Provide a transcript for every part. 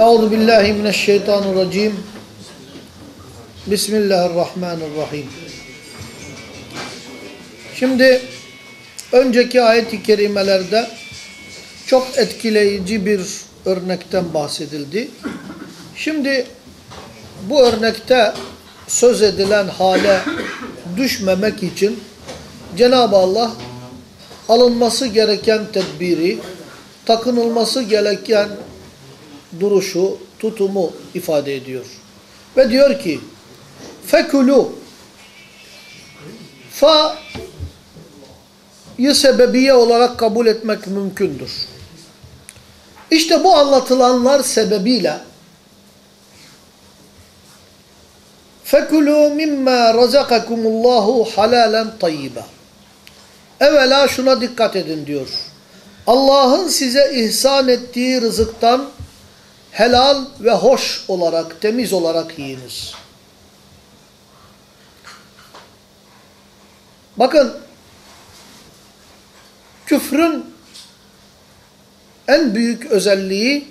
Euzu billahi mineşşeytanirracim. Bismillahirrahmanirrahim. Şimdi önceki ayet-i kerimelerde çok etkileyici bir örnekten bahsedildi. Şimdi bu örnekte söz edilen hale düşmemek için Cenab-ı Allah alınması gereken tedbiri, takınılması gereken duruşu, tutumu ifade ediyor. Ve diyor ki fekulu fa sebebiye olarak kabul etmek mümkündür. İşte bu anlatılanlar sebebiyle فَكُلُوا مِمَّا رَزَقَكُمُ اللّٰهُ حَلَالًا طَيِّبًا Evvela şuna dikkat edin diyor. Allah'ın size ihsan ettiği rızıktan helal ve hoş olarak, temiz olarak yiyiniz. Bakın, küfrün en büyük özelliği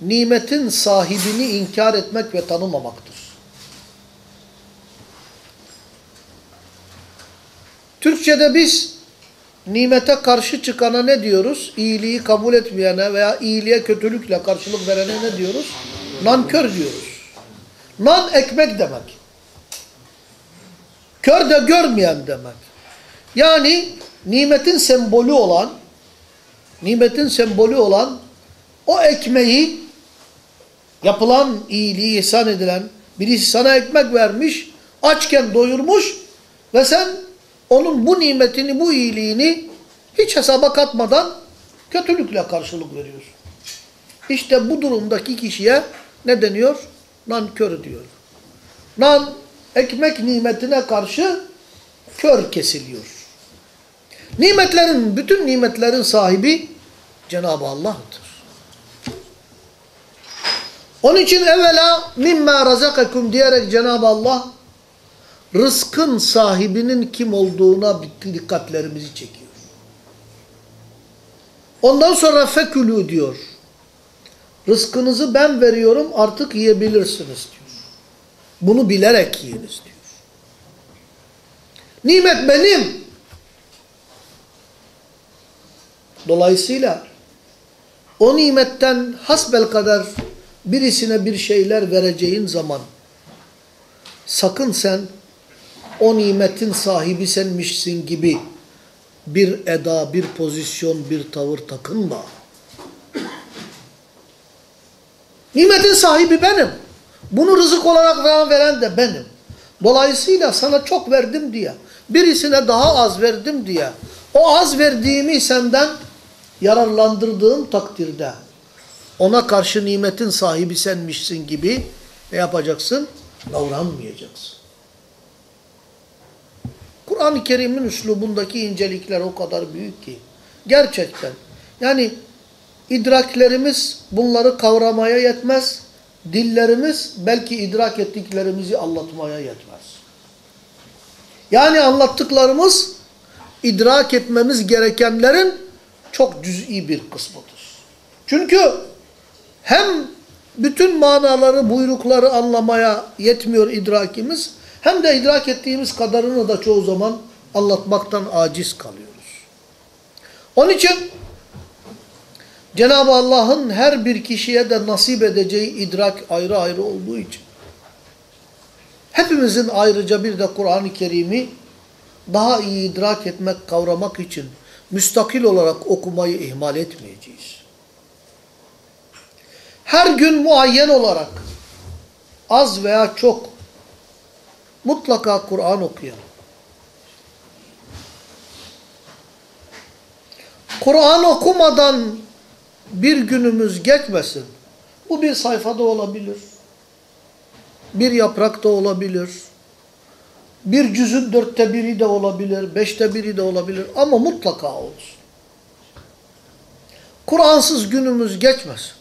nimetin sahibini inkar etmek ve tanımamaktır. Türkçe'de biz nimete karşı çıkana ne diyoruz? İyiliği kabul etmeyene veya iyiliğe kötülükle karşılık verene ne diyoruz? Nankör diyoruz. Nan ekmek demek. Kör de görmeyen demek. Yani nimetin sembolü olan nimetin sembolü olan o ekmeği yapılan iyiliği ihsan edilen birisi sana ekmek vermiş açken doyurmuş ve sen onun bu nimetini, bu iyiliğini hiç hesaba katmadan kötülükle karşılık veriyorsun. İşte bu durumdaki kişiye ne deniyor? Nankör diyor. Nan, ekmek nimetine karşı kör kesiliyor. Nimetlerin, bütün nimetlerin sahibi Cenab-ı Allah'tır. Onun için evvela mimma razakakum diyerek Cenab-ı Allah rızkın sahibinin kim olduğuna dikkatlerimizi çekiyor. Ondan sonra fekülü diyor. Rızkınızı ben veriyorum artık yiyebilirsiniz diyor. Bunu bilerek yiyiniz diyor. Nimet benim. Dolayısıyla o nimetten hasbel kadar birisine bir şeyler vereceğin zaman sakın sen o nimetin sahibi senmişsin gibi bir eda, bir pozisyon, bir tavır takınma. Nimetin sahibi benim. Bunu rızık olarak veren de benim. Dolayısıyla sana çok verdim diye, birisine daha az verdim diye, o az verdiğimi senden yararlandırdığım takdirde ona karşı nimetin sahibi senmişsin gibi ne yapacaksın? Davranmayacaksın. Kur'an-ı Kerim'in üslubundaki incelikler o kadar büyük ki. Gerçekten. Yani idraklerimiz bunları kavramaya yetmez. Dillerimiz belki idrak ettiklerimizi anlatmaya yetmez. Yani anlattıklarımız idrak etmemiz gerekenlerin çok cüz'i bir kısmıdır. Çünkü hem bütün manaları, buyrukları anlamaya yetmiyor idrakimiz, hem de idrak ettiğimiz kadarını da çoğu zaman anlatmaktan aciz kalıyoruz. Onun için Cenab-ı Allah'ın her bir kişiye de nasip edeceği idrak ayrı ayrı olduğu için hepimizin ayrıca bir de Kur'an-ı Kerim'i daha iyi idrak etmek, kavramak için müstakil olarak okumayı ihmal etmeyeceğiz. Her gün muayyen olarak az veya çok mutlaka Kur'an okuyalım. Kur'an okumadan bir günümüz geçmesin. Bu bir sayfada olabilir. Bir yaprakta olabilir. Bir cüzün dörtte biri de olabilir. Beşte biri de olabilir. Ama mutlaka olsun. Kur'ansız günümüz geçmesin.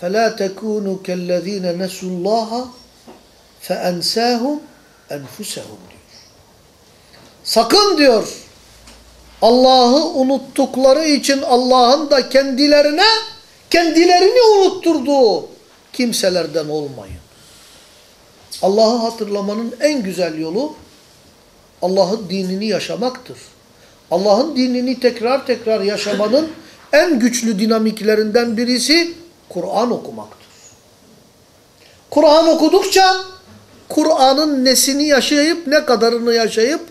فَلَا تَكُونُوا كَالَّذ۪ينَ نَسُوا اللّٰهَ فَاَنْسَاهُمْ اَنْفُسَهُمْ diyor. Sakın diyor Allah'ı unuttukları için Allah'ın da kendilerine kendilerini unutturduğu kimselerden olmayın. Allah'ı hatırlamanın en güzel yolu Allah'ın dinini yaşamaktır. Allah'ın dinini tekrar tekrar yaşamanın en güçlü dinamiklerinden birisi Kur'an okumaktır. Kur'an okudukça Kur'an'ın nesini yaşayıp ne kadarını yaşayıp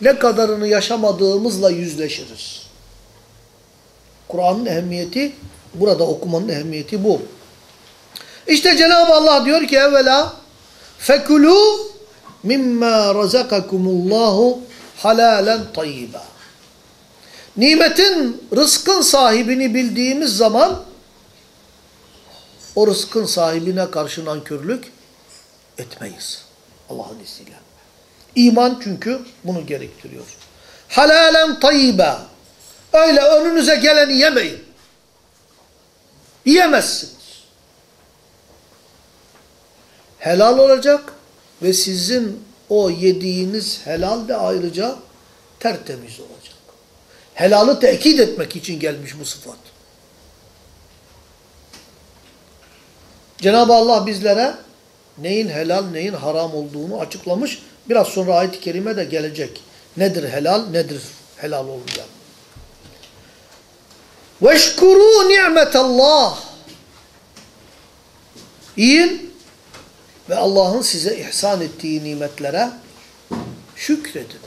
ne kadarını yaşamadığımızla yüzleşiriz. Kur'an'ın ehemmiyeti burada okumanın ehemmiyeti bu. İşte Cenab-ı Allah diyor ki evvela fekulu mimma razakakumullahu halalen tayyiba. Nimetin, rızkın sahibini bildiğimiz zaman o rızkın sahibine karşı nankörlük etmeyiz. Allah'ın izniyle. İman çünkü bunu gerektiriyor. Halalen tayyiba. Öyle önünüze geleni yemeyin. Yiyemezsiniz. Helal olacak ve sizin o yediğiniz helal de ayrıca tertemiz olacak. Helalı tekit etmek için gelmiş bu sıfat. Cenab-ı Allah bizlere neyin helal neyin haram olduğunu açıklamış. Biraz sonra ayet-i kerime de gelecek. Nedir helal nedir helal olmayan. Veşkuru ni'metallah. İyin ve Allah'ın size ihsan ettiği nimetlere şükredin.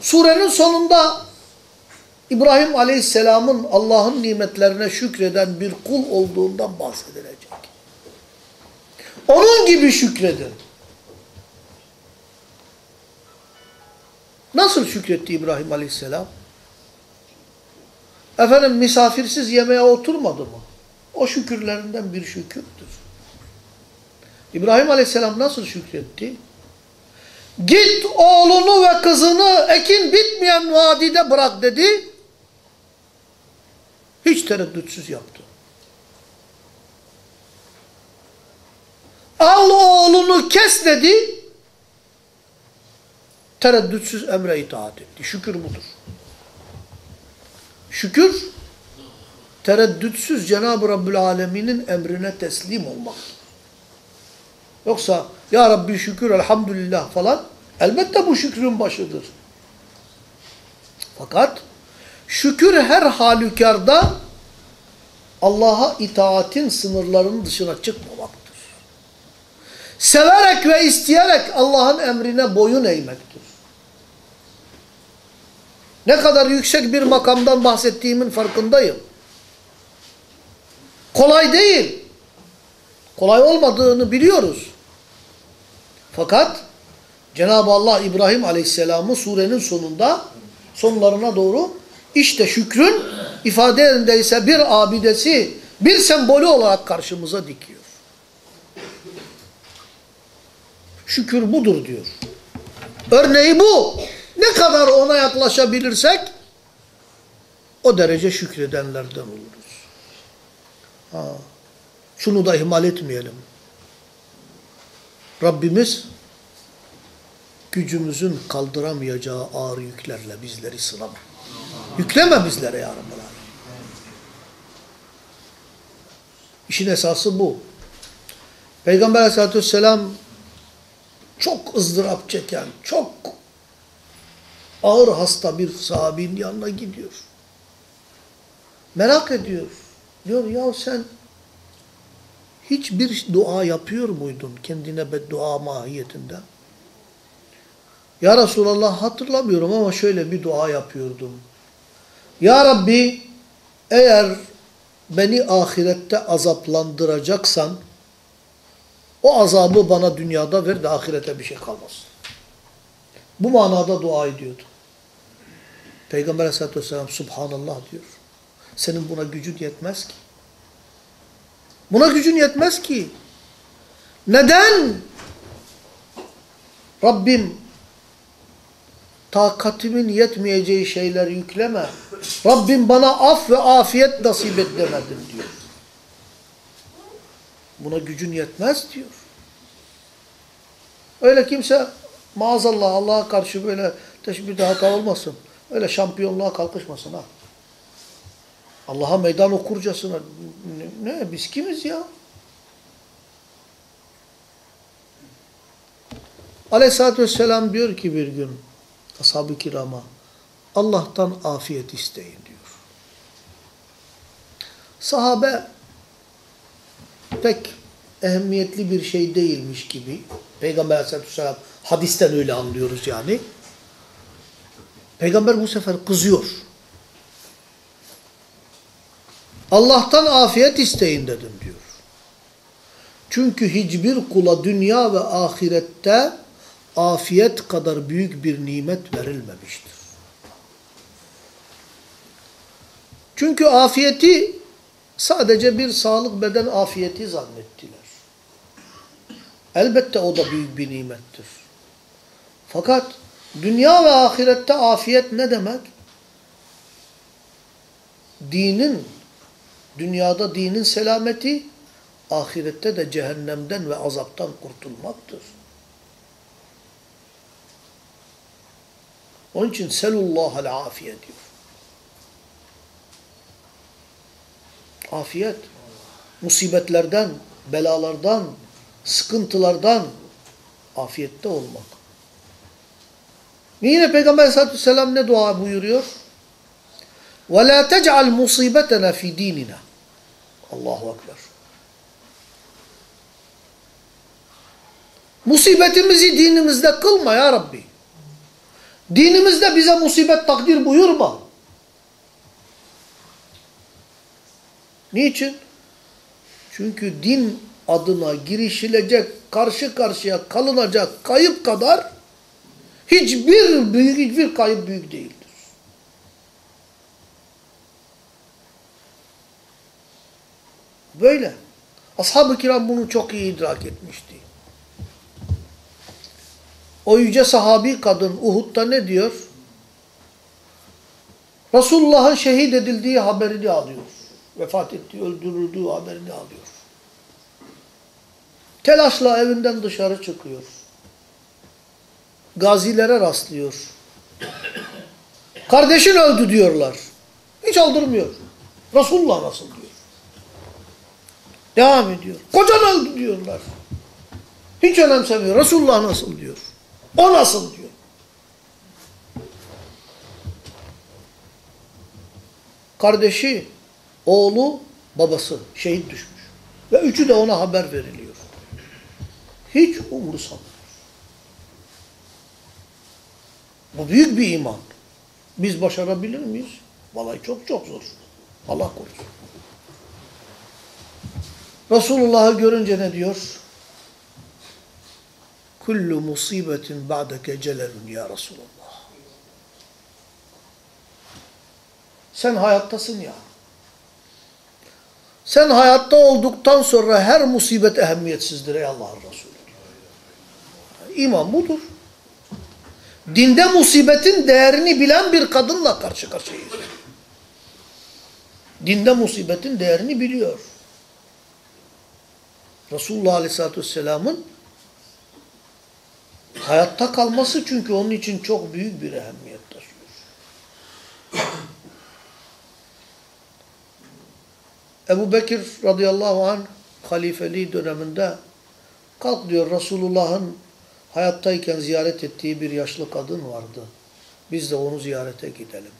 Surenin sonunda İbrahim Aleyhisselam'ın Allah'ın nimetlerine şükreden bir kul olduğundan bahsedilecek. Onun gibi şükredin. Nasıl şükretti İbrahim Aleyhisselam? Efendim misafirsiz yemeğe oturmadı mı? O şükürlerinden bir şükürdür. İbrahim Aleyhisselam nasıl şükretti? Git oğlunu ve kızını ekin bitmeyen vadide bırak dedi. Hiç tereddütsüz yaptı. Al oğlunu kes dedi. Tereddütsüz emre itaat etti. Şükür budur. Şükür, tereddütsüz Cenab-ı Rabbül Alemin'in emrine teslim olmaktır. Yoksa Ya Rabbi şükür elhamdülillah falan elbette bu şükrün başıdır. Fakat şükür her halükarda Allah'a itaatin sınırlarının dışına çıkmamaktır. Severek ve isteyerek Allah'ın emrine boyun eğmektir. Ne kadar yüksek bir makamdan bahsettiğimin farkındayım. Kolay değil. Kolay olmadığını biliyoruz. Fakat Cenab-ı Allah İbrahim Aleyhisselam'ı surenin sonunda sonlarına doğru işte şükrün ifade yerindeyse bir abidesi, bir sembolü olarak karşımıza dikiyor. Şükür budur diyor. Örneği bu. Ne kadar ona yaklaşabilirsek o derece şükredenlerden oluruz. Ha. Şunu da ihmal etmeyelim. Rabbimiz gücümüzün kaldıramayacağı ağır yüklerle bizleri sınama. Yükleme bizlere ya Rabbi. İşin esası bu. Peygamber aleyhissalatü vesselam çok ızdırap çeken, çok ağır hasta bir sahabinin yanına gidiyor. Merak ediyor. Diyor ya sen hiçbir dua yapıyor muydun kendine beddua mahiyetinde? Ya Resulallah hatırlamıyorum ama şöyle bir dua yapıyordum. Ya Rabbi eğer beni ahirette azaplandıracaksan o azabı bana dünyada ver de ahirete bir şey kalmasın. Bu manada dua ediyordu. Peygamber aleyhissalatü vesselam subhanallah diyor. Senin buna gücün yetmez ki. Buna gücün yetmez ki. Neden? Rabbim takatimin yetmeyeceği şeyler yükleme. Rabbim bana af ve afiyet nasip et demedim diyor. Buna gücün yetmez diyor. Öyle kimse maazallah Allah'a karşı böyle teşbihde hata olmasın. Öyle şampiyonluğa kalkışmasın ha. Allah'a meydan okurcasına. Ne, ne biz kimiz ya? Aleyhisselatü Vesselam diyor ki bir gün ashab-ı kirama Allah'tan afiyet isteyin diyor. Sahabe pek ehemmiyetli bir şey değilmiş gibi. Peygamber Aleyhisselatü Vesselam hadisten öyle anlıyoruz yani. Peygamber bu sefer kızıyor. Allah'tan afiyet isteyin dedim diyor. Çünkü hiçbir kula dünya ve ahirette afiyet kadar büyük bir nimet verilmemiştir. Çünkü afiyeti sadece bir sağlık beden afiyeti zannettiler. Elbette o da büyük bir nimettir. Fakat dünya ve ahirette afiyet ne demek? Dinin, dünyada dinin selameti, ahirette de cehennemden ve azaptan kurtulmaktır. Onun için selullahal afiye diyor. Afiyet, musibetlerden, belalardan, sıkıntılardan afiyette olmak. Yine Peygamber Aleyhisselatü Vesselam ne dua buyuruyor? وَلَا تَجْعَلْ مُصِيبَتَنَا فِي دِينِنَا Allahu Ekber. Musibetimizi dinimizde kılma ya Rabbi. Dinimizde bize musibet takdir buyurma. Niçin? Çünkü din adına girişilecek, karşı karşıya kalınacak kayıp kadar hiçbir büyük, hiçbir kayıp büyük değildir. Böyle. Ashab-ı kiram bunu çok iyi idrak etmişti. O yüce sahabi kadın Uhud'da ne diyor? Resulullah'ın şehit edildiği haberini alıyor. Vefat ettiği, öldürüldüğü haberini alıyor. Telaşla evinden dışarı çıkıyor. Gazilere rastlıyor. Kardeşin öldü diyorlar. Hiç aldırmıyor. Resulullah nasıl diyor. Devam ediyor. Kocan öldü diyorlar. Hiç önemsemiyor. Resulullah nasıl diyor. O nasıl diyor. Kardeşi, oğlu, babası şehit düşmüş. Ve üçü de ona haber veriliyor. Hiç umursamıyor. Bu büyük bir iman. Biz başarabilir miyiz? Vallahi çok çok zor. Allah korusun. Resulullah'ı görünce ne diyor? Kullu musibetin ba'deke celelun ya Resulullah. Sen hayattasın ya. Sen hayatta olduktan sonra her musibet ehemmiyetsizdir ey Allah'ın Resulü. İman budur. Dinde musibetin değerini bilen bir kadınla karşı karşıyayız. Dinde musibetin değerini biliyor. Resulullah Aleyhisselatü Vesselam'ın hayatta kalması çünkü onun için çok büyük bir ehemmiyet Ebu Bekir radıyallahu anh halifeliği döneminde kalk diyor Resulullah'ın hayattayken ziyaret ettiği bir yaşlı kadın vardı. Biz de onu ziyarete gidelim.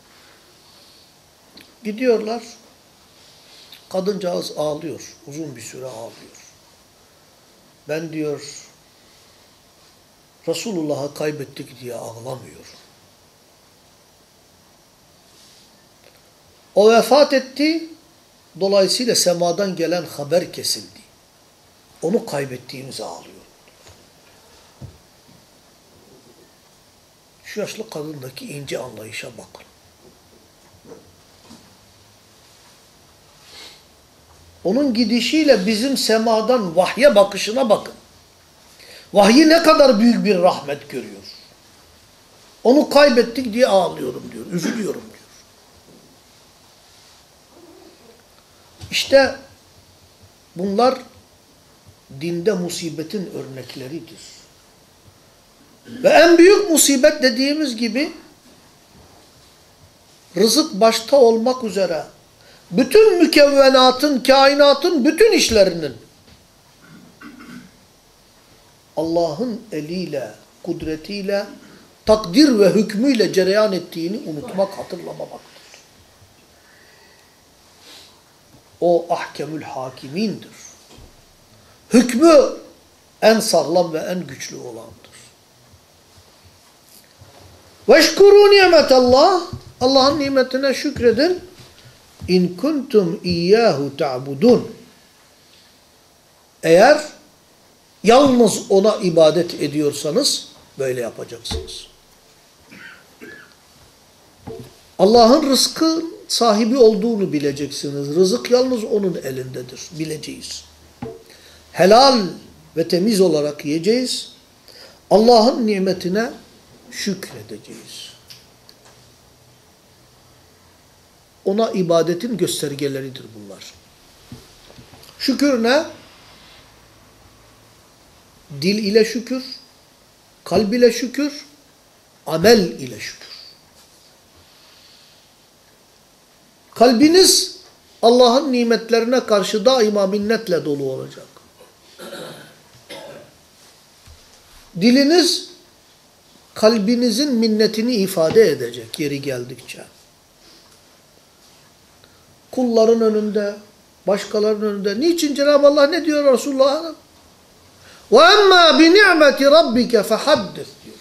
Gidiyorlar. Kadıncağız ağlıyor. Uzun bir süre ağlıyor. Ben diyor Resulullah'ı kaybettik diye ağlamıyor. O vefat etti. Dolayısıyla semadan gelen haber kesildi. Onu kaybettiğimizi ağlıyor. Şu yaşlı kadındaki ince anlayışa bakın. Onun gidişiyle bizim semadan vahye bakışına bakın. Vahyi ne kadar büyük bir rahmet görüyor. Onu kaybettik diye ağlıyorum diyor. Üzülüyorum diyor. İşte bunlar dinde musibetin örnekleridir. Ve en büyük musibet dediğimiz gibi rızık başta olmak üzere bütün mükevvenatın, kainatın bütün işlerinin Allah'ın eliyle, kudretiyle, takdir ve hükmüyle cereyan ettiğini unutmak, hatırlamamaktır. O ahkemül hakimindir. Hükmü en sağlam ve en güçlü olandır. Veşkuru nimetallah Allah'ın nimetine şükredin. İn kuntum iyyahu ta'budun. Eğer yalnız ona ibadet ediyorsanız böyle yapacaksınız. Allah'ın rızkı sahibi olduğunu bileceksiniz. Rızık yalnız onun elindedir. Bileceğiz. Helal ve temiz olarak yiyeceğiz. Allah'ın nimetine şükredeceğiz. Ona ibadetin göstergeleridir bunlar. Şükür ne? Dil ile şükür, kalb ile şükür, amel ile şükür. Kalbiniz Allah'ın nimetlerine karşı daima minnetle dolu olacak. Diliniz kalbinizin minnetini ifade edecek yeri geldikçe. Kulların önünde, başkalarının önünde. Niçin Cenab-ı Allah ne diyor Resulullah'a? وَاَمَّا بِنِعْمَةِ رَبِّكَ فَحَدِّث diyor.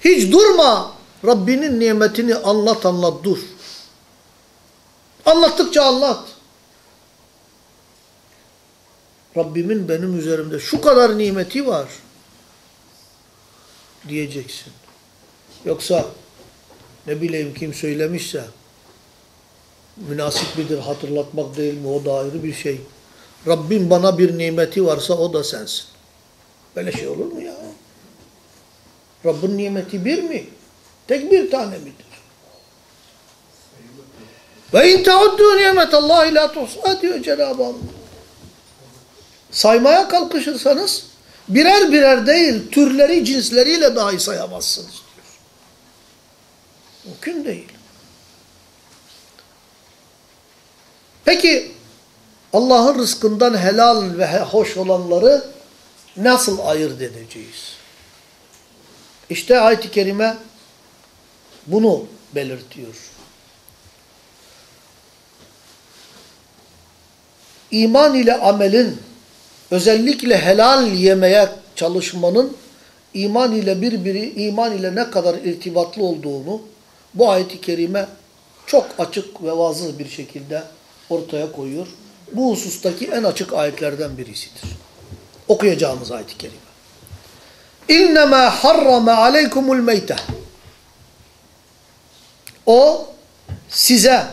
Hiç durma Rabbinin nimetini anlat anlat dur. Anlattıkça anlat. Rabbimin benim üzerimde şu kadar nimeti var diyeceksin. Yoksa ne bileyim kim söylemişse münasip midir hatırlatmak değil mi o da ayrı bir şey. Rabbim bana bir nimeti varsa o da sensin. Böyle şey olur mu ya? Rabbin nimeti bir mi? Tek bir tane midir? Ve in teuddu nimetallahi la tuhsa diyor Cenab-ı. Saymaya kalkışırsanız birer birer değil türleri cinsleriyle dahi sayamazsınız diyor. Mümkün değil. Peki Allah'ın rızkından helal ve hoş olanları nasıl ayırt edeceğiz? İşte ayet-i kerime bunu belirtiyor. İman ile amelin özellikle helal yemeye çalışmanın iman ile birbiri iman ile ne kadar irtibatlı olduğunu bu ayet-i kerime çok açık ve vazı bir şekilde ortaya koyuyor. Bu husustaki en açık ayetlerden birisidir. Okuyacağımız ayet-i kerime. İnnemâ harrama aleykumul meyte. O size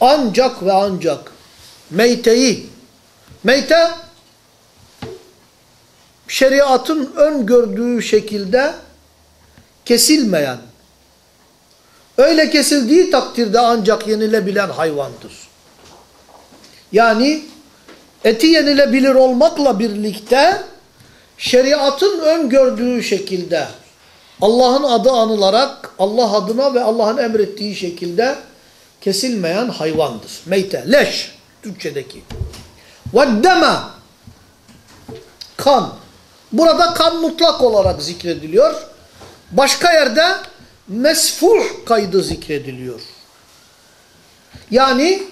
ancak ve ancak meyteyi, meyte şeriatın öngördüğü şekilde kesilmeyen, öyle kesildiği takdirde ancak yenilebilen hayvandır. Yani eti yenilebilir olmakla birlikte şeriatın öngördüğü şekilde Allah'ın adı anılarak Allah adına ve Allah'ın emrettiği şekilde kesilmeyen hayvandır. Meyte, leş Türkçedeki. Veddeme kan. Burada kan mutlak olarak zikrediliyor. Başka yerde mesfuh kaydı zikrediliyor. Yani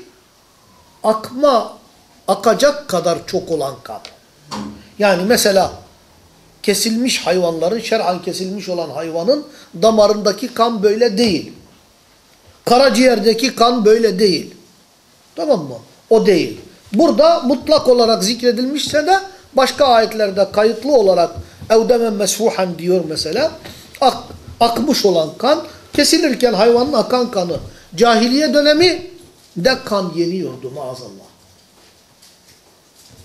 akma, akacak kadar çok olan kan. Yani mesela kesilmiş hayvanların, şer'an kesilmiş olan hayvanın damarındaki kan böyle değil. Karaciğerdeki kan böyle değil. Tamam mı? O değil. Burada mutlak olarak zikredilmişse de başka ayetlerde kayıtlı olarak evdemen mesfuhan diyor mesela. Ak, akmış olan kan kesilirken hayvanın akan kanı. Cahiliye dönemi de kan yeniyordu maazallah.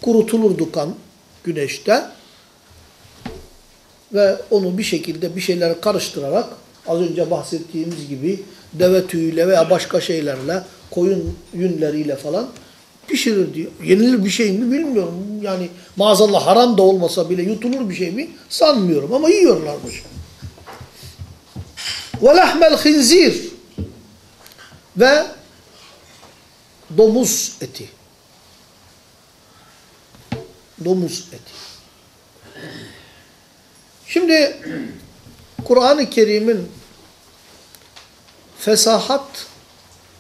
Kurutulurdu kan güneşte ve onu bir şekilde bir şeyler karıştırarak az önce bahsettiğimiz gibi deve tüyüyle veya başka şeylerle koyun yünleriyle falan pişirir diyor. Yenilir bir şey mi bilmiyorum. Yani maazallah haram da olmasa bile yutulur bir şey mi sanmıyorum ama yiyorlarmış. Ve lahmel khinzir ve domuz eti. Domuz eti. Şimdi Kur'an-ı Kerim'in fesahat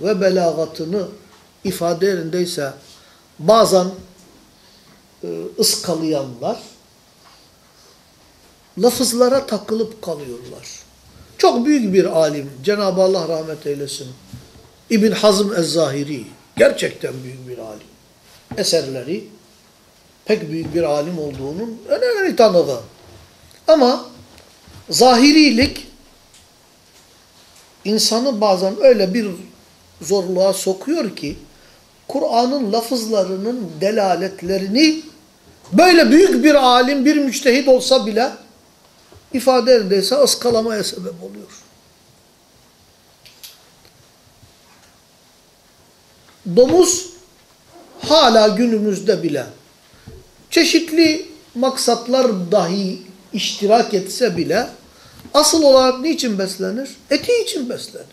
ve belagatını ifade yerindeyse bazen e, ıskalayanlar lafızlara takılıp kalıyorlar. Çok büyük bir alim, Cenab-ı Allah rahmet eylesin. İbn Hazm Ez-Zahiri, gerçekten büyük bir alim. Eserleri pek büyük bir alim olduğunun önemli tanığı. Ama zahirilik insanı bazen öyle bir zorluğa sokuyor ki Kur'an'ın lafızlarının delaletlerini böyle büyük bir alim, bir müçtehit olsa bile ifade edilse ıskalamaya sebep oluyor. Domuz hala günümüzde bile çeşitli maksatlar dahi iştirak etse bile asıl olarak niçin beslenir? Eti için beslenir.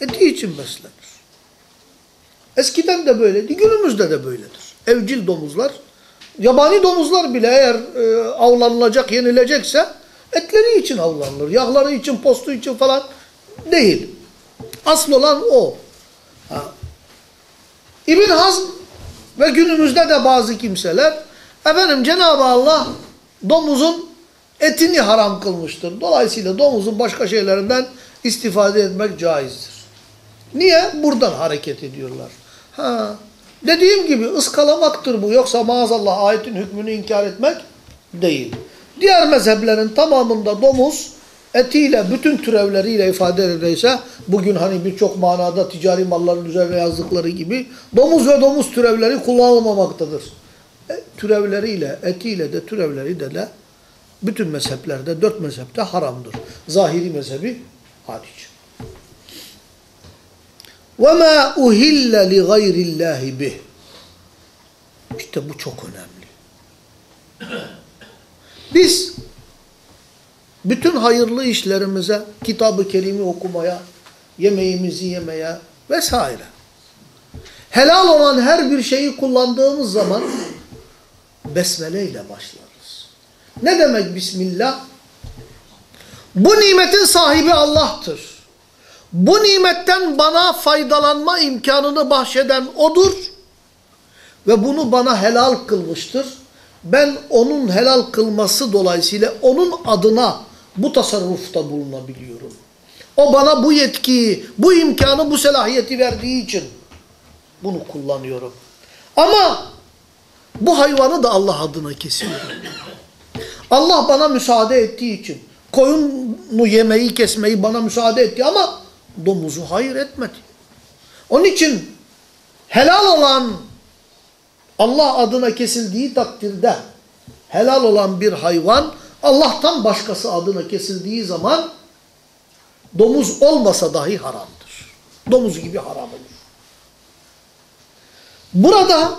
Eti için beslenir. Eskiden de böyleydi, günümüzde de böyledir. Evcil domuzlar, yabani domuzlar bile eğer e, avlanılacak, yenilecekse etleri için avlanılır. Yağları için, postu için falan değil. Asıl olan o. Ha. İbn Hazm ve günümüzde de bazı kimseler efendim Cenab-ı Allah domuzun etini haram kılmıştır. Dolayısıyla domuzun başka şeylerinden istifade etmek caizdir. Niye? Buradan hareket ediyorlar. Ha. Dediğim gibi ıskalamaktır bu. Yoksa maazallah ayetin hükmünü inkar etmek değil. Diğer mezheplerin tamamında domuz etiyle, bütün türevleriyle ifade edilirse, bugün hani birçok manada ticari malların üzerine yazdıkları gibi, domuz ve domuz türevleri kullanılmamaktadır. E, türevleriyle, etiyle de türevleri de de bütün mezheplerde, dört mezhepte haramdır. Zahiri mezhebi hariç. وَمَا اُهِلَّ لِغَيْرِ اللّٰهِ بِهِ İşte bu çok önemli. Biz bütün hayırlı işlerimize, kitabı kerimi okumaya, yemeğimizi yemeye vesaire. Helal olan her bir şeyi kullandığımız zaman besmele ile başlarız. Ne demek Bismillah? Bu nimetin sahibi Allah'tır. Bu nimetten bana faydalanma imkanını bahşeden O'dur. Ve bunu bana helal kılmıştır. Ben onun helal kılması dolayısıyla onun adına bu tasarrufta bulunabiliyorum. O bana bu yetkiyi, bu imkanı, bu selahiyeti verdiği için bunu kullanıyorum. Ama bu hayvanı da Allah adına kesiyorum. Allah bana müsaade ettiği için koyunu yemeyi, kesmeyi bana müsaade etti ama domuzu hayır etmedi. Onun için helal olan Allah adına kesildiği takdirde helal olan bir hayvan Allah'tan başkası adına kesildiği zaman domuz olmasa dahi haramdır. Domuz gibi haram olur. Burada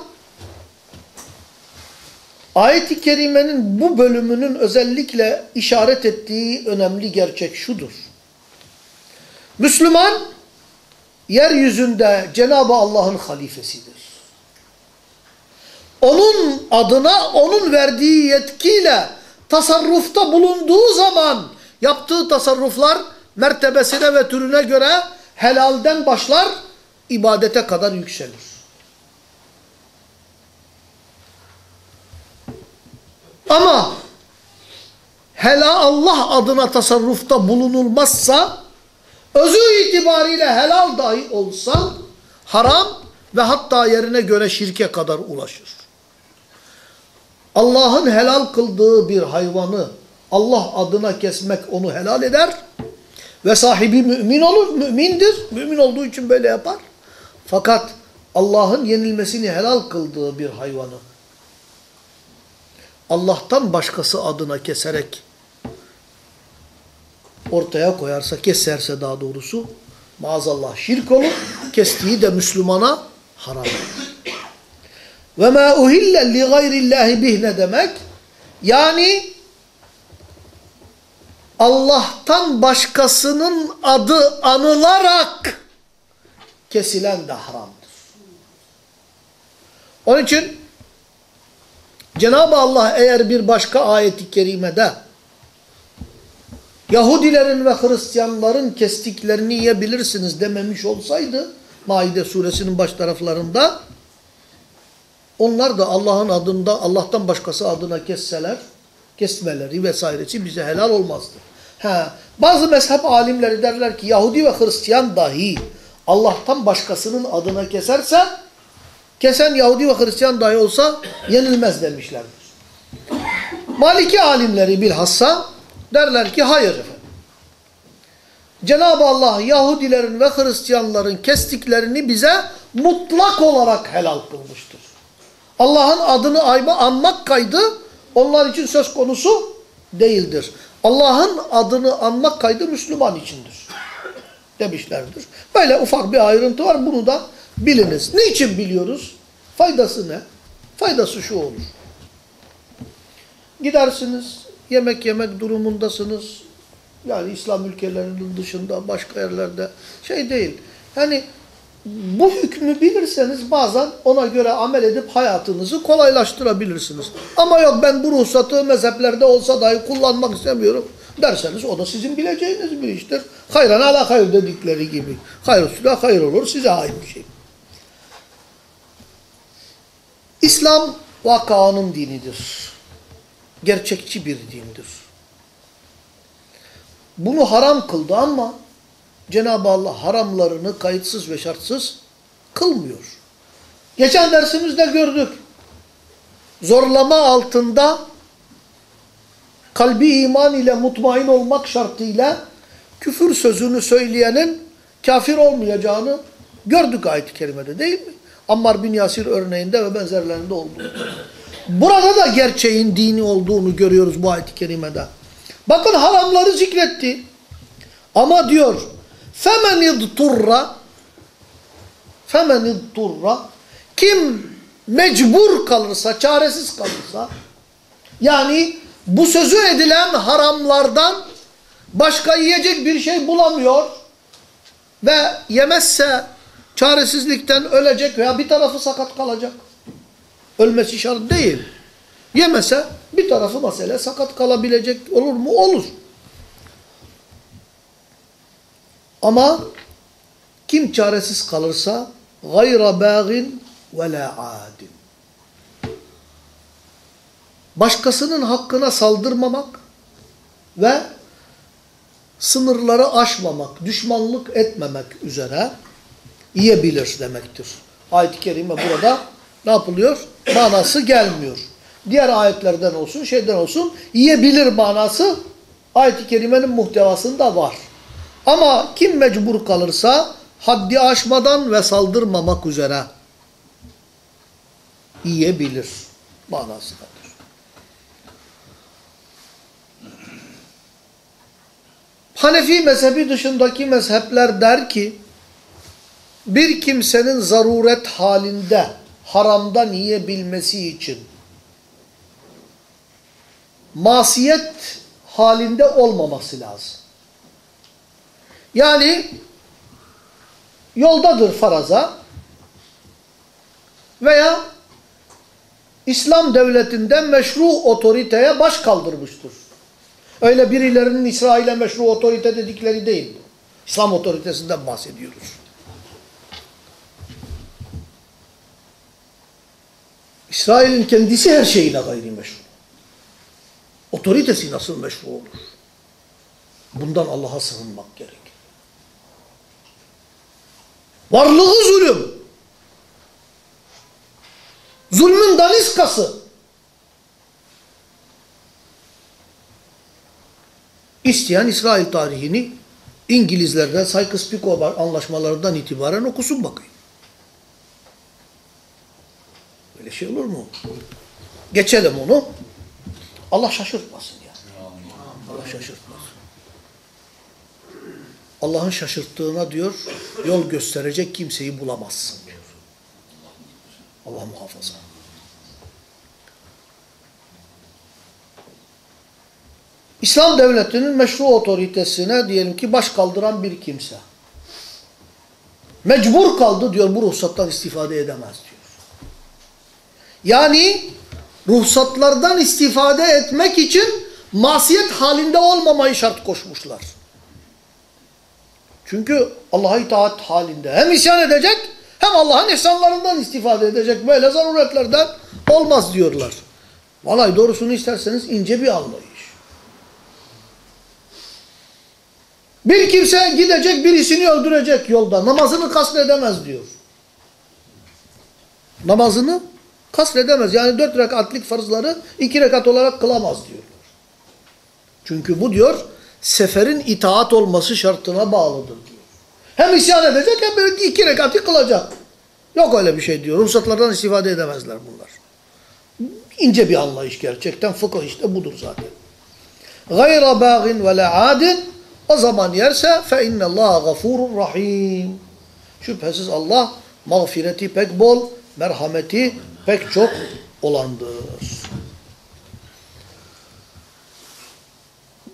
ayet-i kerimenin bu bölümünün özellikle işaret ettiği önemli gerçek şudur. Müslüman yeryüzünde Cenab-ı Allah'ın halifesidir. Onun adına, onun verdiği yetkiyle tasarrufta bulunduğu zaman yaptığı tasarruflar mertebesine ve türüne göre helalden başlar, ibadete kadar yükselir. Ama helal Allah adına tasarrufta bulunulmazsa özü itibariyle helal dahi olsa haram ve hatta yerine göre şirke kadar ulaşır. Allah'ın helal kıldığı bir hayvanı Allah adına kesmek onu helal eder ve sahibi mümin olur, mümindir. Mümin olduğu için böyle yapar. Fakat Allah'ın yenilmesini helal kıldığı bir hayvanı Allah'tan başkası adına keserek ortaya koyarsa, keserse daha doğrusu maazallah şirk olur. Kestiği de Müslümana haram. Ve ma uhille li gayrillahi bih ne demek? Yani Allah'tan başkasının adı anılarak kesilen de haramdır. Onun için Cenab-ı Allah eğer bir başka ayeti kerimede Yahudilerin ve Hristiyanların kestiklerini yiyebilirsiniz dememiş olsaydı Maide suresinin baş taraflarında onlar da Allah'ın adında Allah'tan başkası adına kesseler kesmeleri vesairesi bize helal olmazdı. Ha, bazı mezhep alimleri derler ki Yahudi ve Hristiyan dahi Allah'tan başkasının adına keserse kesen Yahudi ve Hristiyan dahi olsa yenilmez demişlerdir. Maliki alimleri bilhassa derler ki hayır efendim. Cenab-ı Allah Yahudilerin ve Hristiyanların kestiklerini bize mutlak olarak helal kılmıştır. Allah'ın adını anmak kaydı onlar için söz konusu değildir. Allah'ın adını anmak kaydı Müslüman içindir. Demişlerdir. Böyle ufak bir ayrıntı var. Bunu da biliniz. Niçin biliyoruz? Faydası ne? Faydası şu olur. Gidersiniz, yemek yemek durumundasınız. Yani İslam ülkelerinin dışında başka yerlerde şey değil. Yani bu hükmü bilirseniz bazen ona göre amel edip hayatınızı kolaylaştırabilirsiniz. Ama yok ben bu ruhsatı mezheplerde olsa dahi kullanmak istemiyorum derseniz o da sizin bileceğiniz bir iştir. Hayran ala hayır dedikleri gibi. Hayır üstüne hayır olur size ait bir şey. İslam vakanın dinidir. Gerçekçi bir dindir. Bunu haram kıldı ama Cenab-ı Allah haramlarını kayıtsız ve şartsız kılmıyor. Geçen dersimizde gördük. Zorlama altında kalbi iman ile mutmain olmak şartıyla küfür sözünü söyleyenin kafir olmayacağını gördük ayet-i kerimede değil mi? Ammar bin Yasir örneğinde ve benzerlerinde olduğunu. Burada da gerçeğin dini olduğunu görüyoruz bu ayet-i kerimede. Bakın haramları zikretti. Ama diyor فَمَنِ اضْطُرَّ فَمَنِ اضْطُرَّ Kim mecbur kalırsa, çaresiz kalırsa yani bu sözü edilen haramlardan başka yiyecek bir şey bulamıyor ve yemezse çaresizlikten ölecek veya bir tarafı sakat kalacak. Ölmesi şart değil. Yemese bir tarafı mesele sakat kalabilecek olur mu? Olur. Ama kim çaresiz kalırsa gayra bağin ve la adin. Başkasının hakkına saldırmamak ve sınırları aşmamak, düşmanlık etmemek üzere yiyebilir demektir. Ayet-i Kerime burada ne yapılıyor? Manası gelmiyor. Diğer ayetlerden olsun, şeyden olsun yiyebilir manası ayet-i kerimenin muhtevasında var. Ama kim mecbur kalırsa haddi aşmadan ve saldırmamak üzere yiyebilir manasındadır. Hanefi mezhebi dışındaki mezhepler der ki bir kimsenin zaruret halinde haramdan yiyebilmesi için masiyet halinde olmaması lazım. Yani yoldadır faraza veya İslam devletinden meşru otoriteye baş kaldırmıştır. Öyle birilerinin İsrail'e meşru otorite dedikleri değil bu. İslam otoritesinden bahsediyoruz. İsrail'in kendisi her şeyine gayrimeşru. Otoritesi nasıl meşru olur? Bundan Allah'a sığınmak gerek. Varlığı zulüm. Zulmün daniskası. İsteyen İsrail tarihini İngilizlerden Sykes-Picot anlaşmalarından itibaren okusun bakayım. Böyle şey olur mu? Geçelim onu. Allah şaşırtmasın yani. Allah şaşırtmasın. Allah'ın şaşırttığına diyor, yol gösterecek kimseyi bulamazsın. Allah muhafaza. İslam devletinin meşru otoritesine diyelim ki baş kaldıran bir kimse. Mecbur kaldı diyor bu ruhsattan istifade edemez diyor. Yani ruhsatlardan istifade etmek için masiyet halinde olmamayı şart koşmuşlar. Çünkü Allah'a itaat halinde hem isyan edecek hem Allah'ın ihsanlarından istifade edecek. Böyle zaruretlerden olmaz diyorlar. Vallahi doğrusunu isterseniz ince bir anlayış. Bir kimse gidecek birisini öldürecek yolda. Namazını kasredemez diyor. Namazını kasredemez. Yani dört rekatlik farzları iki rekat olarak kılamaz diyorlar. Çünkü bu diyor seferin itaat olması şartına bağlıdır diyor. Hem isyan edecek hem iki rekatı kılacak. Yok öyle bir şey diyor. Ruhsatlardan istifade edemezler bunlar. İnce bir anlayış gerçekten. Fıkıh işte budur zaten. Bağin ve la adin o zaman yerse fe innallaha gafurur rahim. Şüphesiz Allah mağfireti pek bol, merhameti pek çok olandır.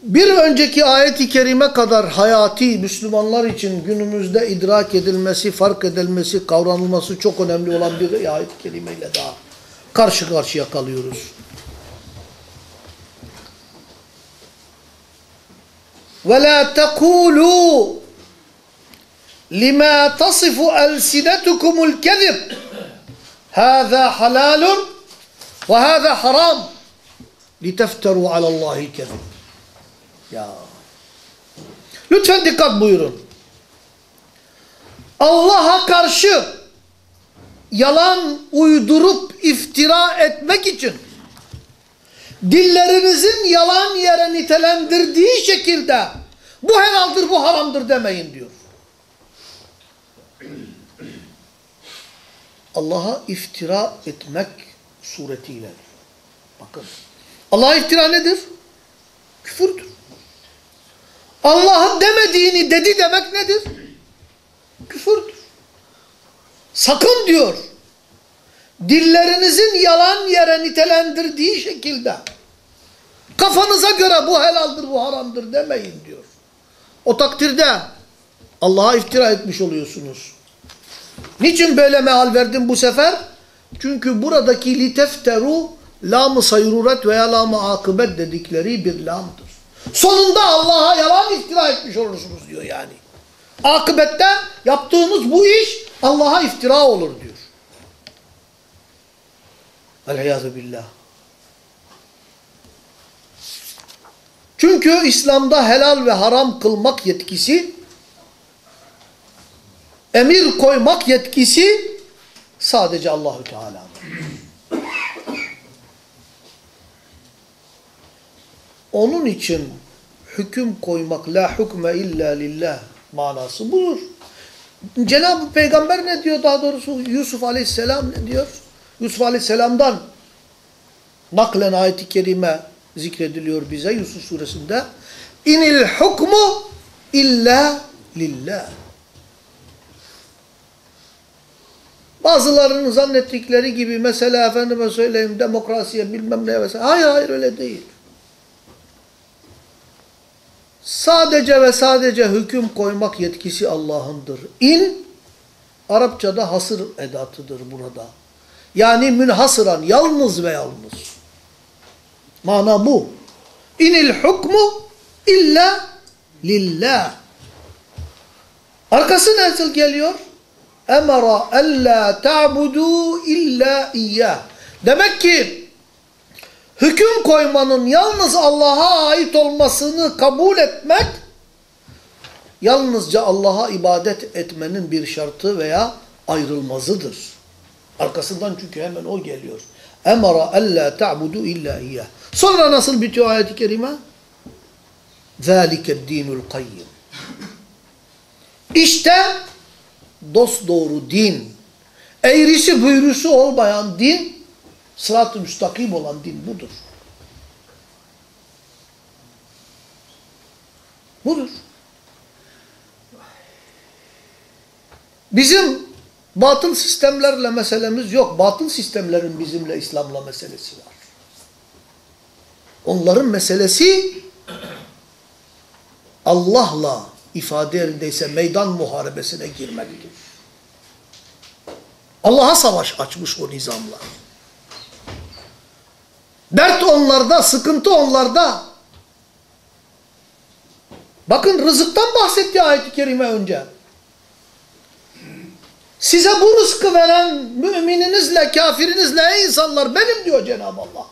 Bir önceki ayet-i kerime kadar hayati Müslümanlar için günümüzde idrak edilmesi, fark edilmesi, kavranılması çok önemli olan bir ayet-i kerimeyle daha karşı karşıya kalıyoruz. Ve la tekulu lima tasifu elsinetukumul kezib. Hâzâ halalun ve hâzâ haram. Litefteru alallâhi kezib. Ya. Lütfen dikkat buyurun. Allah'a karşı yalan uydurup iftira etmek için dillerinizin yalan yere nitelendirdiği şekilde bu helaldir, bu haramdır demeyin diyor. Allah'a iftira etmek suretiyle. Bakın. Allah'a iftira nedir? Küfürdür. Allah'ın demediğini dedi demek nedir? Küfürdür. Sakın diyor. Dillerinizin yalan yere nitelendirdiği şekilde kafanıza göre bu helaldir, bu haramdır demeyin diyor. O takdirde Allah'a iftira etmiş oluyorsunuz. Niçin böyle meal verdim bu sefer? Çünkü buradaki litefteru lam-ı sayruret veya lam-ı akıbet dedikleri bir lamdır. Sonunda Allah'a yalan iftira etmiş olursunuz diyor yani. Akıbette yaptığınız bu iş Allah'a iftira olur diyor. Elhiyazü billah. Çünkü İslam'da helal ve haram kılmak yetkisi, emir koymak yetkisi sadece Allahü Teala'dır. Onun için hüküm koymak la hukme illa lillah manası budur. Cenab-ı Peygamber ne diyor daha doğrusu Yusuf Aleyhisselam ne diyor? Yusuf Aleyhisselam'dan naklen ayet-i kerime zikrediliyor bize Yusuf suresinde. İnil hukmu illa lillah. Bazılarının zannettikleri gibi mesela efendime söyleyeyim demokrasiye bilmem ne vesaire. Hayır hayır öyle değil. Sadece ve sadece hüküm koymak yetkisi Allah'ındır. İn, Arapçada hasır edatıdır burada. Yani münhasıran, yalnız ve yalnız. Mana bu. İnil hukmu illa lillah. Arkası nasıl geliyor? Emara ella ta'budu illa iyyah. Demek ki hüküm koymanın yalnız Allah'a ait olmasını kabul etmek yalnızca Allah'a ibadet etmenin bir şartı veya ayrılmazıdır. Arkasından çünkü hemen o geliyor. Emara alla ta'budu illa iyyah. Sonra nasıl bitiyor ayet-i kerime? Zalike dinul kayyim. İşte dost doğru din. Eğrisi büyürüsü olmayan din, sırat-ı müstakim olan din budur. Budur. Bizim batıl sistemlerle meselemiz yok. Batıl sistemlerin bizimle İslam'la meselesi var. Onların meselesi Allah'la ifade yerindeyse meydan muharebesine girmektir. Allah'a savaş açmış o nizamlar. Dert onlarda, sıkıntı onlarda. Bakın rızıktan bahsetti ayet-i kerime önce. Size bu rızkı veren mümininizle, kafirinizle ey insanlar benim diyor Cenab-ı Allah.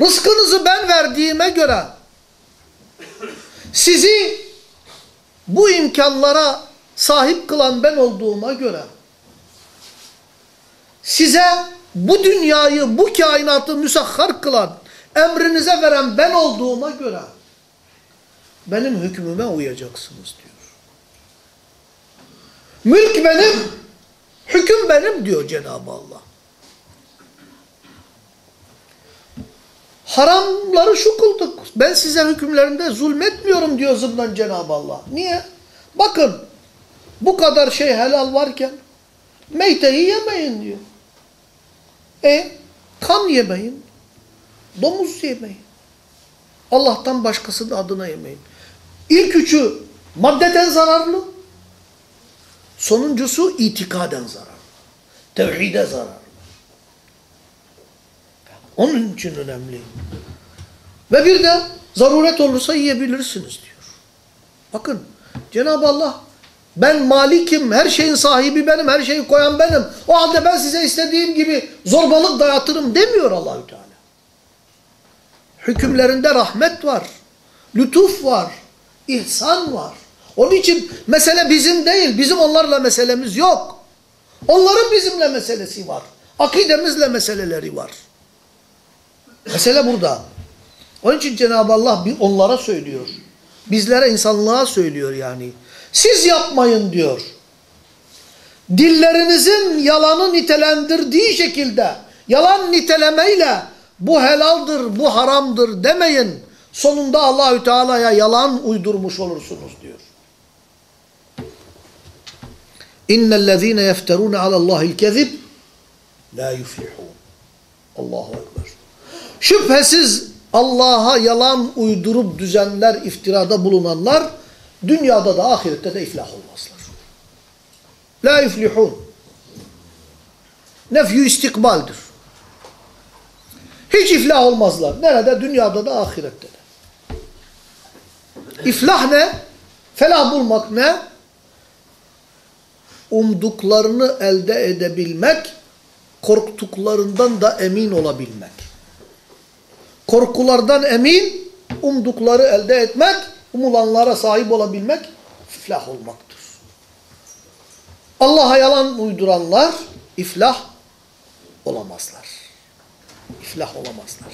Rızkınızı ben verdiğime göre sizi bu imkanlara sahip kılan ben olduğuma göre size bu dünyayı, bu kainatı müsahhar kılan, emrinize veren ben olduğuma göre benim hükmüme uyacaksınız diyor. Mülk benim, hüküm benim diyor Cenab-ı Allah. Haramları şu kıldık. Ben size hükümlerinde zulmetmiyorum diyor zımnan Cenab-ı Allah. Niye? Bakın bu kadar şey helal varken meyteyi yemeyin diyor. E kan yemeyin. Domuz yemeyin. Allah'tan başkasının adına yemeyin. İlk üçü maddeden zararlı. Sonuncusu itikaden zararlı. Tevhide zararlı. Onun için önemli. Ve bir de zaruret olursa yiyebilirsiniz diyor. Bakın Cenab-ı Allah ben malikim, her şeyin sahibi benim, her şeyi koyan benim. O halde ben size istediğim gibi zorbalık dayatırım demiyor Allahü Teala. Hükümlerinde rahmet var, lütuf var, ihsan var. Onun için mesele bizim değil, bizim onlarla meselemiz yok. Onların bizimle meselesi var. Akidemizle meseleleri var. Mesele burada. Onun için Cenab-ı Allah onlara söylüyor. Bizlere, insanlığa söylüyor yani. Siz yapmayın diyor. Dillerinizin yalanı nitelendirdiği şekilde, yalan nitelemeyle bu helaldir, bu haramdır demeyin. Sonunda Allahü Teala'ya yalan uydurmuş olursunuz diyor. İnnellezîne yefterûne alallâhil kezib la yuflihûn. Allahu Ekber. Şüphesiz Allah'a yalan uydurup düzenler, iftirada bulunanlar dünyada da ahirette de iflah olmazlar. La yuflihun. Nefyü istikbaldir. Hiç iflah olmazlar. Nerede? Dünyada da ahirette de. İflah ne? Felah bulmak ne? Umduklarını elde edebilmek, korktuklarından da emin olabilmek. Korkulardan emin, umdukları elde etmek, umulanlara sahip olabilmek, iflah olmaktır. Allah'a yalan uyduranlar iflah olamazlar. İflah olamazlar.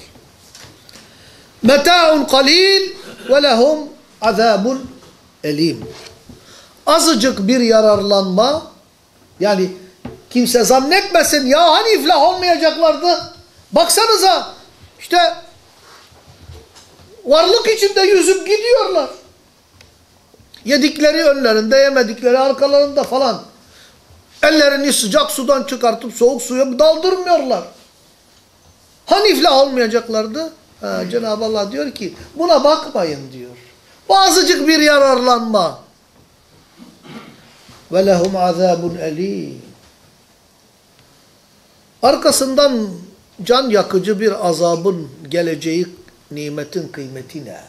Meta'un kalil ve lehum azabun elim. Azıcık bir yararlanma yani kimse zannetmesin ya hani iflah olmayacaklardı. Baksanıza işte varlık içinde yüzüp gidiyorlar. Yedikleri önlerinde, yemedikleri arkalarında falan. Ellerini sıcak sudan çıkartıp soğuk suya daldırmıyorlar. Hani iflah olmayacaklardı? Cenab-ı Allah diyor ki buna bakmayın diyor. Bazıcık bir yararlanma. Ve lehum azabun elim. Arkasından can yakıcı bir azabın geleceği nimetin kıymeti ne?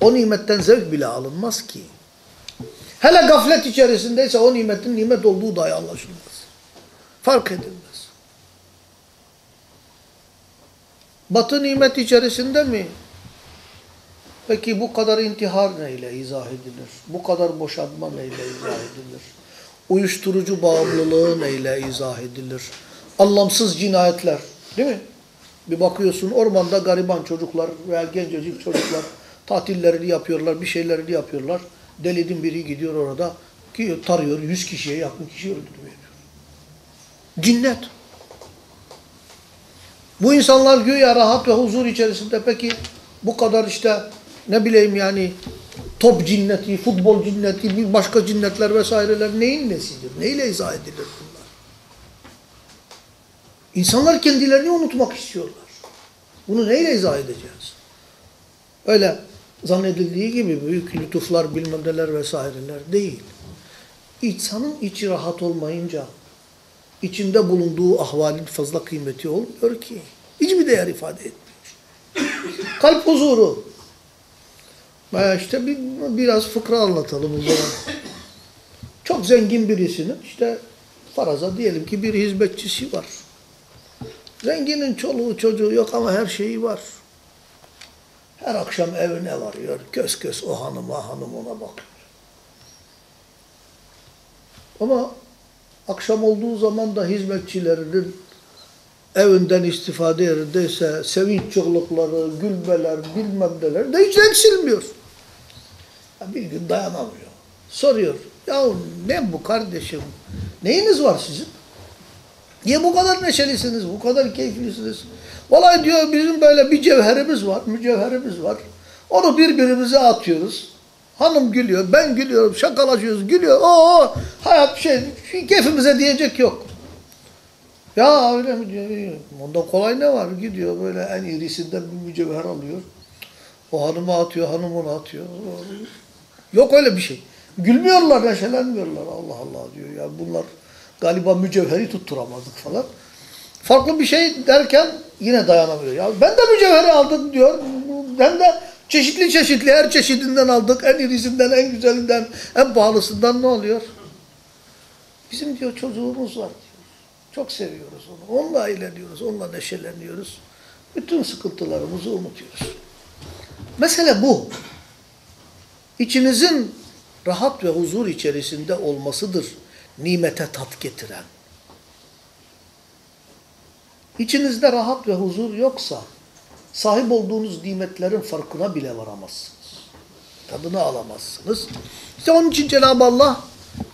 O nimetten zevk bile alınmaz ki. Hele gaflet içerisindeyse o nimetin nimet olduğu dahi anlaşılmaz. Fark edilmez. Batı nimet içerisinde mi? Peki bu kadar intihar neyle izah edilir? Bu kadar boşanma neyle izah edilir? Uyuşturucu bağımlılığı neyle izah edilir? Anlamsız cinayetler değil mi? Bir bakıyorsun ormanda gariban çocuklar veya gencecik çocuklar tatillerini yapıyorlar, bir şeylerini yapıyorlar. Delidin biri gidiyor orada ki tarıyor, yüz kişiye yakın kişi öldürüyor. Cinnet. Bu insanlar güya rahat ve huzur içerisinde peki bu kadar işte ne bileyim yani top cinneti, futbol cinneti, bir başka cinnetler vesaireler neyin nesidir? Neyle izah edilir bunlar? İnsanlar kendilerini unutmak istiyorlar. Bunu neyle izah edeceğiz? Öyle zannedildiği gibi büyük lütuflar bilmem neler vesaireler değil. İnsanın içi rahat olmayınca içinde bulunduğu ahvalin fazla kıymeti olmuyor ki. Hiçbir değer ifade etmiyor. Kalp huzuru. Veya işte bir, biraz fıkra anlatalım o zaman. Çok zengin birisinin işte faraza diyelim ki bir hizmetçisi var. Zenginin çoluğu çocuğu yok ama her şeyi var. Her akşam evine varıyor. Kös kös o hanıma hanım ona bakıyor. Ama akşam olduğu zaman da hizmetçilerinin evinden istifade yerindeyse sevinç çığlıkları, gülmeler, bilmem neler de hiç eksilmiyor. Bir gün dayanamıyor. Soruyor. Ya ne bu kardeşim? Neyiniz var sizin? Niye bu kadar neşelisiniz, bu kadar keyiflisiniz? Vallahi diyor bizim böyle bir cevherimiz var, mücevherimiz var. Onu birbirimize atıyoruz. Hanım gülüyor, ben gülüyorum, şakalaşıyoruz, gülüyor. Oo, hayat şey, keyfimize diyecek yok. Ya öyle mi diyor? Onda kolay ne var? Gidiyor böyle en irisinden bir mücevher alıyor. O hanıma atıyor, hanım ona atıyor. Yok öyle bir şey. Gülmüyorlar, neşelenmiyorlar. Allah Allah diyor ya bunlar galiba mücevheri tutturamadık falan. Farklı bir şey derken yine dayanamıyor. Ya ben de mücevheri aldım diyor. Ben de çeşitli çeşitli her çeşidinden aldık. En irisinden, en güzelinden, en pahalısından ne oluyor? Bizim diyor çocuğumuz var diyor. Çok seviyoruz onu. Onunla eğleniyoruz, onunla neşeleniyoruz. Bütün sıkıntılarımızı unutuyoruz. Mesele bu. İçinizin rahat ve huzur içerisinde olmasıdır nimete tat getiren. İçinizde rahat ve huzur yoksa sahip olduğunuz nimetlerin farkına bile varamazsınız. Tadını alamazsınız. İşte onun için Cenab-ı Allah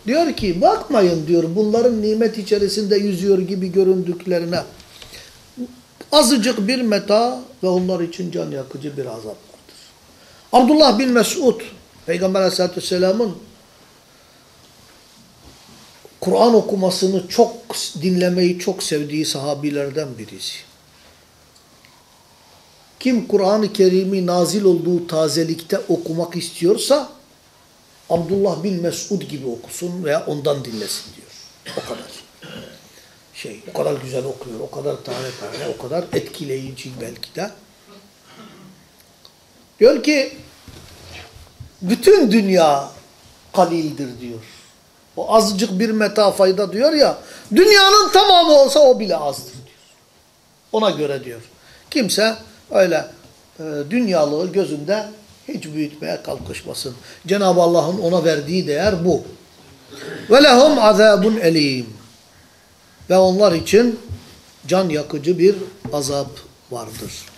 diyor ki bakmayın diyor bunların nimet içerisinde yüzüyor gibi göründüklerine. Azıcık bir meta ve onlar için can yakıcı bir azap vardır. Abdullah bin Mesud Peygamber Aleyhisselatü Vesselam'ın Kur'an okumasını çok dinlemeyi çok sevdiği sahabilerden birisi. Kim Kur'an-ı Kerim'i nazil olduğu tazelikte okumak istiyorsa Abdullah bin Mesud gibi okusun veya ondan dinlesin diyor. O kadar. Şey, o kadar güzel okuyor, o kadar tane tane, o kadar etkileyici belki de. Diyor ki bütün dünya kalildir diyor. O azıcık bir meta fayda diyor ya, dünyanın tamamı olsa o bile azdır diyor. Ona göre diyor. Kimse öyle e, dünyalığı gözünde hiç büyütmeye kalkışmasın. Cenab-ı Allah'ın ona verdiği değer bu. Ve lehum azabun elim. Ve onlar için can yakıcı bir azap vardır.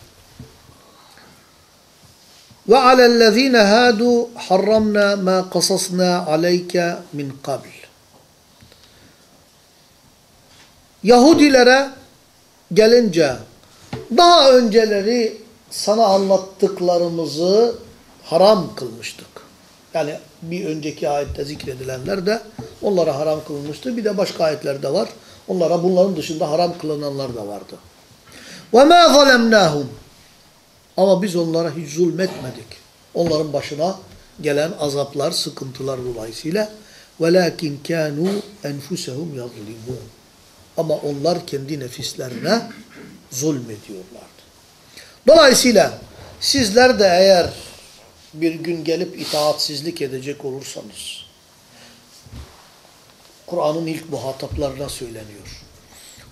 Ve alellezine hadu harramna ma qasasna aleyke min qabl. Yahudilere gelince daha önceleri sana anlattıklarımızı haram kılmıştık. Yani bir önceki ayette zikredilenler de onlara haram kılınmıştı. Bir de başka ayetlerde var. Onlara bunların dışında haram kılınanlar da vardı. وَمَا ظَلَمْنَاهُمْ Ama biz onlara hiç zulmetmedik. Onların başına gelen azaplar, sıkıntılar dolayısıyla وَلَاكِنْ كَانُوا اَنْفُسَهُمْ يَظْلِمُونَ Ama onlar kendi nefislerine zulmediyorlardı. Dolayısıyla sizler de eğer bir gün gelip itaatsizlik edecek olursanız, Kur'an'ın ilk muhataplarına söyleniyor.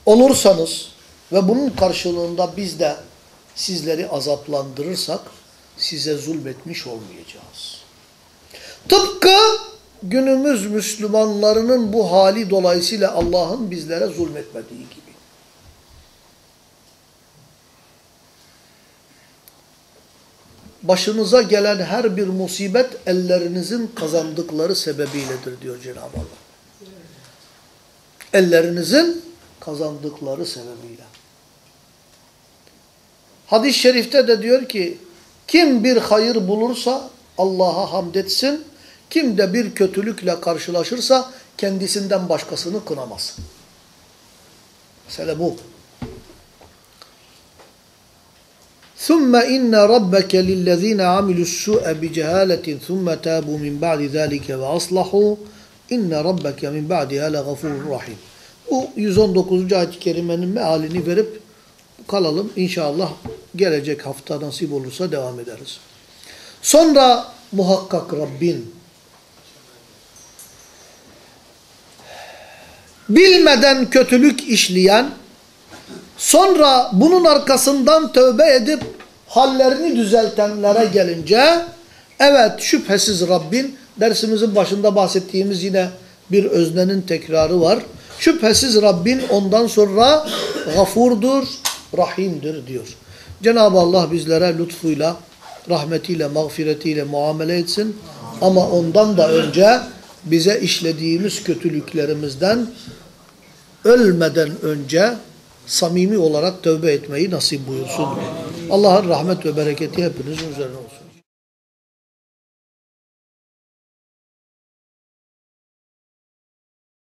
Olursanız ve bunun karşılığında biz de sizleri azaplandırırsak size zulmetmiş olmayacağız. Tıpkı günümüz Müslümanlarının bu hali dolayısıyla Allah'ın bizlere zulmetmediği gibi. Başınıza gelen her bir musibet ellerinizin kazandıkları sebebiyledir diyor Cenab-ı Allah. Ellerinizin kazandıkları sebebiyle. Hadis-i şerifte de diyor ki kim bir hayır bulursa Allah'a hamd etsin. Kim de bir kötülükle karşılaşırsa kendisinden başkasını kınamasın. Mesele bu. ثُمَّ اِنَّ رَبَّكَ لِلَّذ۪ينَ عَمِلُوا السُّوءَ بِجَهَالَةٍ ثُمَّ تَابُوا مِنْ بَعْدِ ذَٰلِكَ وَأَصْلَحُوا اِنَّ رَبَّكَ مِنْ بَعْدِهَا لَغَفُورٌ رَحِيمٌ Bu 119. ayet-i kerimenin mealini verip kalalım. İnşallah gelecek hafta nasip olursa devam ederiz. Sonra muhakkak Rabbin bilmeden kötülük işleyen sonra bunun arkasından tövbe edip hallerini düzeltenlere gelince evet şüphesiz Rabbin dersimizin başında bahsettiğimiz yine bir öznenin tekrarı var. Şüphesiz Rabbin ondan sonra gafurdur, rahimdir diyor. Cenab-ı Allah bizlere lütfuyla, rahmetiyle, mağfiretiyle muamele etsin. Ama ondan da önce bize işlediğimiz kötülüklerimizden ölmeden önce samimi olarak tövbe etmeyi nasip buyursun. Allah'ın rahmet ve bereketi hepinizin üzerine olsun.